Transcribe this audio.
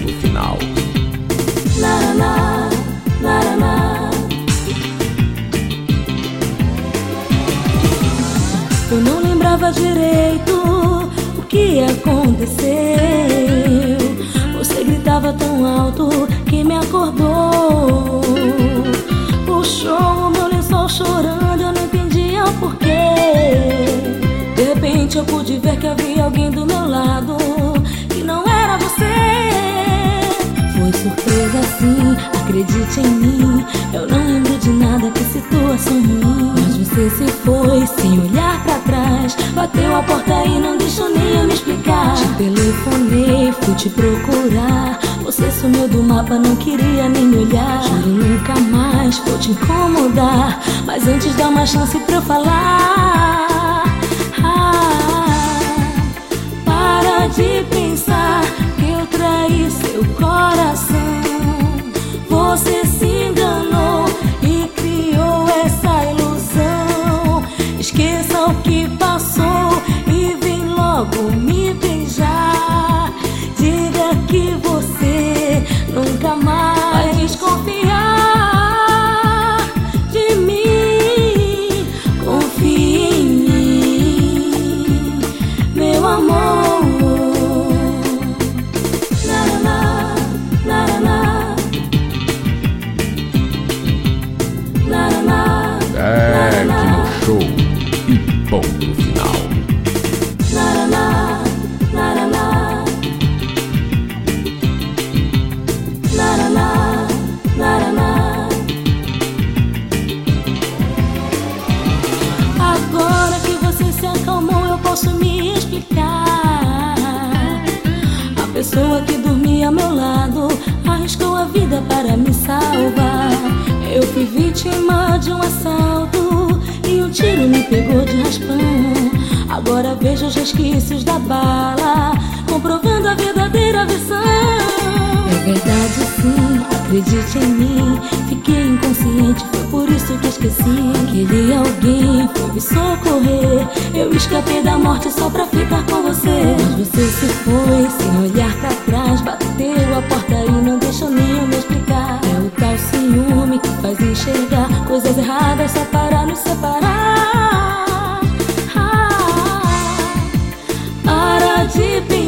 ponto final. Naraná, naraná. Eu não lembrava direito o que aconteceu. Você gritava tão alto que me acordou. Acredite em mim. Eu não lembro de nada que situação ruim. Mas você se foi sem olhar pra trás. Bateu a porta e não deixou nem eu me explicar. Te telefonei, fui te procurar. Você sumiu do mapa, não queria nem me olhar. Juro nunca mais vou te incomodar. Mas antes dá uma chance pra eu falar. Ah, para de pensar desconfiar de mim. Confie em mim, meu amor. Naraná. Naraná, Tecno Show e ponto acalmou, eu posso me explicar. A pessoa que dormia ao meu lado arriscou a vida para me salvar. Eu fui vítima de um assalto e um tiro me pegou de raspão. Agora vejo os resquícios da bala, comprovando a verdadeira versão. É verdade sim, acredite em mim. Fiquei inconsciente, foi por isso que esqueci. Aquele alguém foi me socorrer. Eu escapei da morte só pra ficar com você. Mas você se foi sem olhar pra trás. Bateu a porta e não deixou nem eu me explicar. É o tal ciúme que faz enxergar coisas erradas só para nos separar. Ah, para de pensar